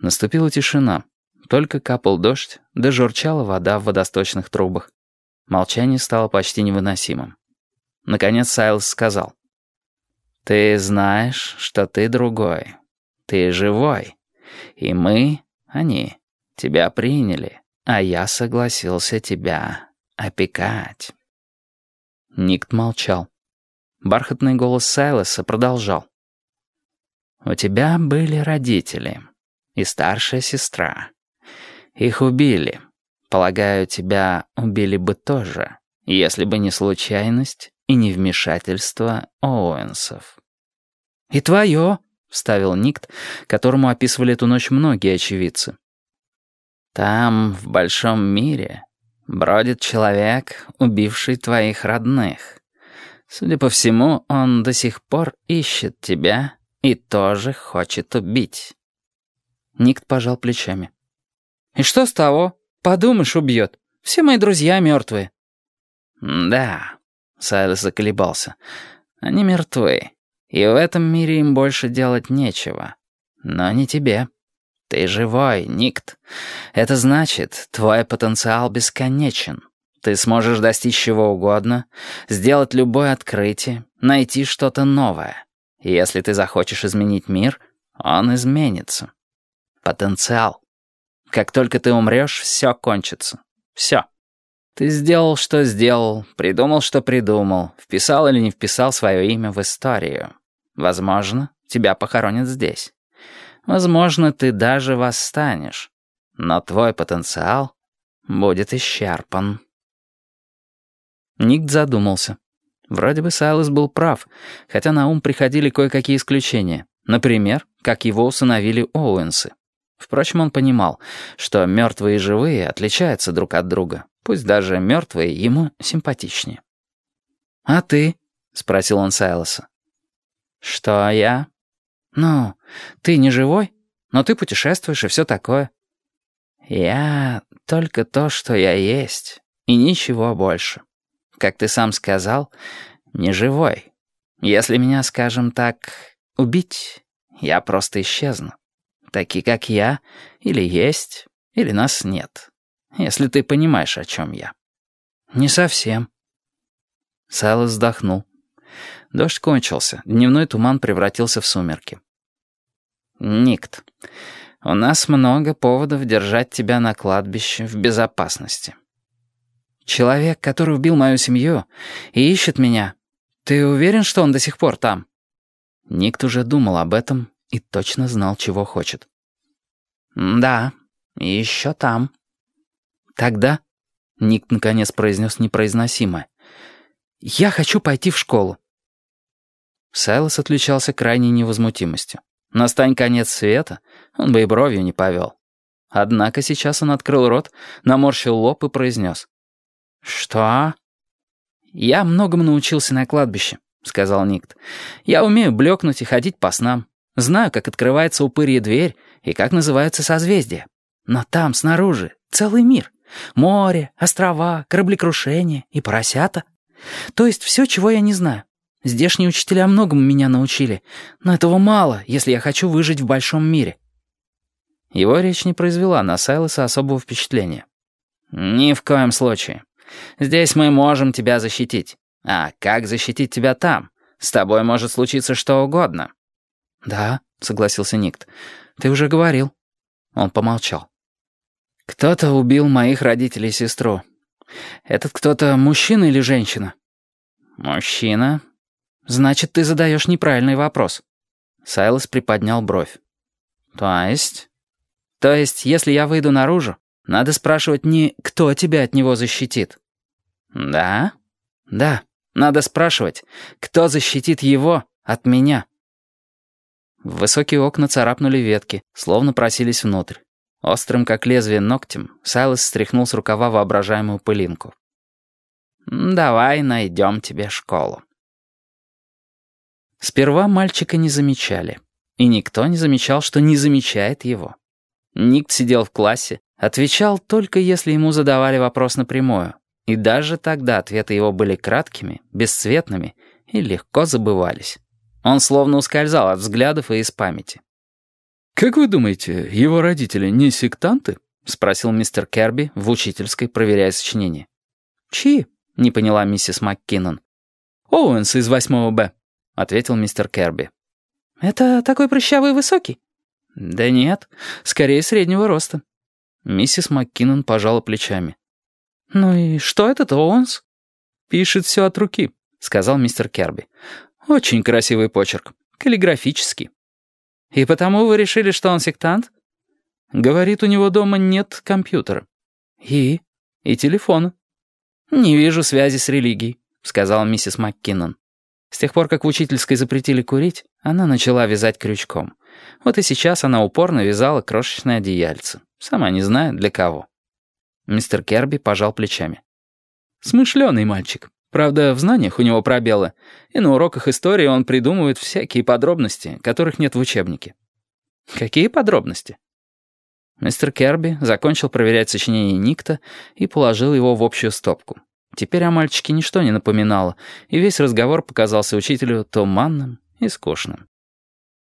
Наступила тишина. Только капал дождь, да журчала вода в водосточных трубах. Молчание стало почти невыносимым. Наконец Сайлз сказал. «Ты знаешь, что ты другой. Ты живой. И мы, они, тебя приняли, а я согласился тебя опекать». Никт молчал. Бархатный голос Сайлоса продолжал. «У тебя были родители и старшая сестра. Их убили. Полагаю, тебя убили бы тоже, если бы не случайность и не вмешательство Оуэнсов». «И твое», — вставил Никт, которому описывали эту ночь многие очевидцы. «Там, в большом мире, бродит человек, убивший твоих родных. Судя по всему, он до сих пор ищет тебя и тоже хочет убить». Никт пожал плечами. «И что с того? Подумаешь, убьет. Все мои друзья мертвые». «Да», — Сайлос заколебался, — «они мертвы, и в этом мире им больше делать нечего. Но не тебе. Ты живой, Никт. Это значит, твой потенциал бесконечен. Ты сможешь достичь чего угодно, сделать любое открытие, найти что-то новое. Если ты захочешь изменить мир, он изменится. Потенциал. Как только ты умрешь, все кончится. Все. Ты сделал, что сделал, придумал, что придумал, вписал или не вписал свое имя в историю. Возможно, тебя похоронят здесь. Возможно, ты даже восстанешь. Но твой потенциал будет исчерпан. Ник задумался. Вроде бы Сайлос был прав, хотя на ум приходили кое-какие исключения. Например, как его усыновили Оуэнсы. Впрочем, он понимал, что мертвые и живые отличаются друг от друга, пусть даже мертвые ему симпатичнее. «А ты?» — спросил он Сайлоса. «Что я?» «Ну, ты не живой, но ты путешествуешь и все такое». «Я только то, что я есть, и ничего больше» как ты сам сказал, не живой. Если меня, скажем так, убить, я просто исчезну. Такие, как я, или есть, или нас нет. Если ты понимаешь, о чем я. Не совсем. Сайлос вздохнул. Дождь кончился, дневной туман превратился в сумерки. «Никт, у нас много поводов держать тебя на кладбище в безопасности. Человек, который убил мою семью и ищет меня. Ты уверен, что он до сих пор там?» Никт уже думал об этом и точно знал, чего хочет. «Да, еще там». «Тогда...» — Никт наконец произнес непроизносимое. «Я хочу пойти в школу». Сайлос отличался крайней невозмутимостью. Настань конец света, он бы и бровью не повел. Однако сейчас он открыл рот, наморщил лоб и произнес. «Что?» «Я многому научился на кладбище», — сказал Никт. «Я умею блекнуть и ходить по снам. Знаю, как открывается упырья дверь и как называются созвездия. Но там, снаружи, целый мир. Море, острова, кораблекрушение и поросята. То есть все, чего я не знаю. Здешние учителя многому меня научили, но этого мало, если я хочу выжить в большом мире». Его речь не произвела на Сайлоса особого впечатления. «Ни в коем случае. Здесь мы можем тебя защитить. А как защитить тебя там? С тобой может случиться что угодно». «Да», — согласился Никт. «Ты уже говорил». Он помолчал. «Кто-то убил моих родителей и сестру. Этот кто-то мужчина или женщина?» «Мужчина». «Значит, ты задаешь неправильный вопрос». Сайлос приподнял бровь. «То есть?» «То есть, если я выйду наружу, надо спрашивать не «кто тебя от него защитит?» «Да?» «Да. Надо спрашивать, кто защитит его от меня?» В высокие окна царапнули ветки, словно просились внутрь. Острым, как лезвие ногтем, Сайлос стряхнул с рукава воображаемую пылинку. «Давай найдем тебе школу». Сперва мальчика не замечали. И никто не замечал, что не замечает его. Никт сидел в классе, Отвечал только если ему задавали вопрос напрямую. И даже тогда ответы его были краткими, бесцветными и легко забывались. Он словно ускользал от взглядов и из памяти. «Как вы думаете, его родители не сектанты?» — спросил мистер Керби в учительской, проверяя сочинение. «Чьи?» — не поняла миссис МакКиннон. «Оуэнс из 8 Б», — ответил мистер Керби. «Это такой прыщавый высокий?» «Да нет, скорее среднего роста». Миссис МакКиннон пожала плечами. «Ну и что этот Оуэнс?» «Пишет все от руки», — сказал мистер Керби. «Очень красивый почерк, каллиграфический». «И потому вы решили, что он сектант?» «Говорит, у него дома нет компьютера». «И?» «И телефона». «Не вижу связи с религией», — сказала миссис МакКиннон. С тех пор, как в учительской запретили курить, она начала вязать крючком. Вот и сейчас она упорно вязала крошечное одеяльце, сама не зная для кого. Мистер Керби пожал плечами. «Смышленый мальчик. Правда, в знаниях у него пробелы, и на уроках истории он придумывает всякие подробности, которых нет в учебнике». «Какие подробности?» Мистер Керби закончил проверять сочинение Никта и положил его в общую стопку. Теперь о мальчике ничто не напоминало, и весь разговор показался учителю туманным и скучным.